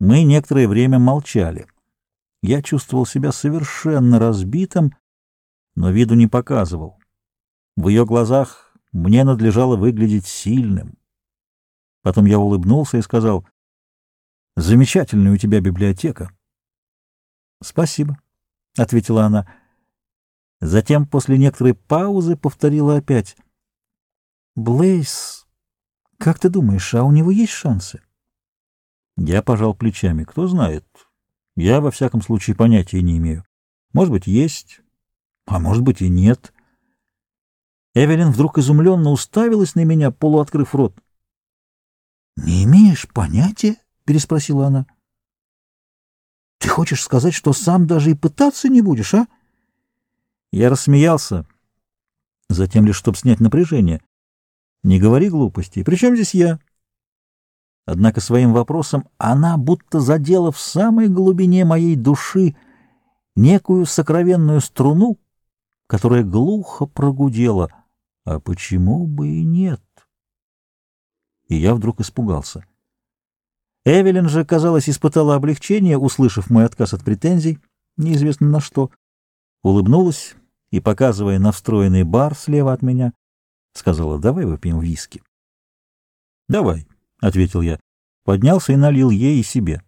Мы некоторое время молчали. Я чувствовал себя совершенно разбитым, но виду не показывал. В ее глазах мне надлежало выглядеть сильным. Потом я улыбнулся и сказал, «Замечательная у тебя библиотека». «Спасибо», — ответила она. Затем, после некоторой паузы, повторила опять. «Блейз, как ты думаешь, а у него есть шансы?» Я пожал плечами. «Кто знает. Я, во всяком случае, понятия не имею. Может быть, есть, а может быть и нет». Эвелин вдруг изумленно уставилась на меня, полуоткрыв рот. «Не имеешь понятия?» — переспросила она. «Ты хочешь сказать, что сам даже и пытаться не будешь, а?» Я рассмеялся, затем лишь чтобы снять напряжение. «Не говори глупостей. При чем здесь я?» Однако своим вопросом она будто задела в самой глубине моей души некую сокровенную струну, которая глухо прогудела. А почему бы и нет? И я вдруг испугался. Эвелин же, казалось, испытала облегчение, услышав мой отказ от претензий, неизвестно на что, улыбнулась и, показывая на встроенный бар слева от меня, сказала, давай выпьем виски. Давай, — ответил я, поднялся и налил ей и себе.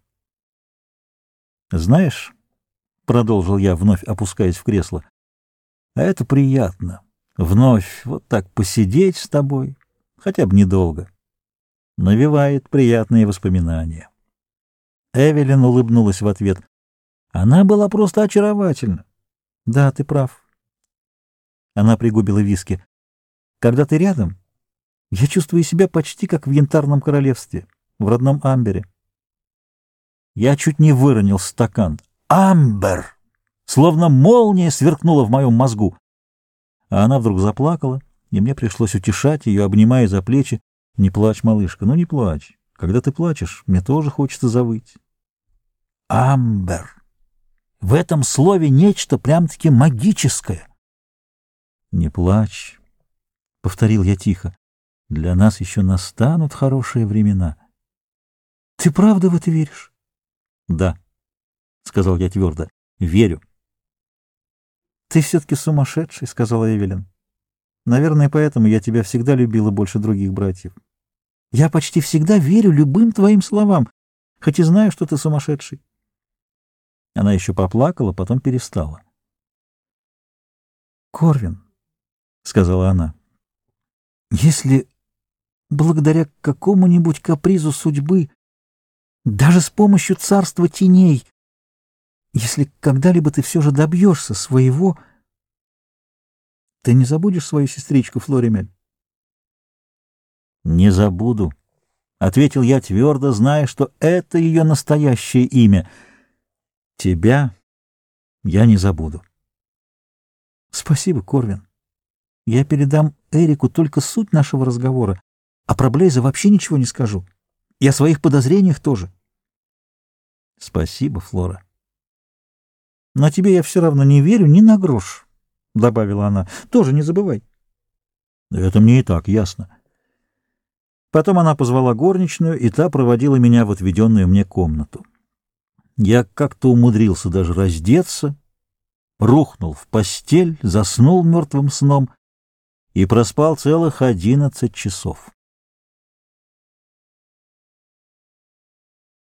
Знаешь, — продолжил я, вновь опускаясь в кресло, — а это приятно, вновь вот так посидеть с тобой, хотя бы недолго навевает приятные воспоминания. Эвелин улыбнулась в ответ. Она была просто очаровательна. Да, ты прав. Она пригубила виски. Когда ты рядом, я чувствую себя почти как в янтарном королевстве, в родном Амбере. Я чуть не выронил стакан. Амбер! Словно молния сверкнула в моем мозгу. А она вдруг заплакала, и мне пришлось утешать ее, обнимая за плечи. Не плачь, малышка, ну не плачь. Когда ты плачешь, мне тоже хочется завыть. Амбер. В этом слове нечто прям-таки магическое. Не плачь, — повторил я тихо. Для нас еще настанут хорошие времена. Ты правда в это веришь? Да, — сказал я твердо, — верю. Ты все-таки сумасшедший, — сказала Эвелин. Наверное, поэтому я тебя всегда любила больше других братьев. Я почти всегда верю любым твоим словам, хоть и знаю, что ты сумасшедший. Она еще поплакала, потом перестала. «Корвин», — сказала она, — «если благодаря какому-нибудь капризу судьбы, даже с помощью царства теней, если когда-либо ты все же добьешься своего, — ты не забудешь свою сестричку Флоримель? — Не забуду, — ответил я твердо, зная, что это ее настоящее имя. — Тебя я не забуду. — Спасибо, Корвин. Я передам Эрику только суть нашего разговора, а про Блейза вообще ничего не скажу. И о своих подозрениях тоже. — Спасибо, Флора. Но тебе я все равно не верю ни на грош. — добавила она. — Тоже не забывай. — Это мне и так ясно. Потом она позвала горничную, и та проводила меня в отведенную мне комнату. Я как-то умудрился даже раздеться, рухнул в постель, заснул мертвым сном и проспал целых одиннадцать часов.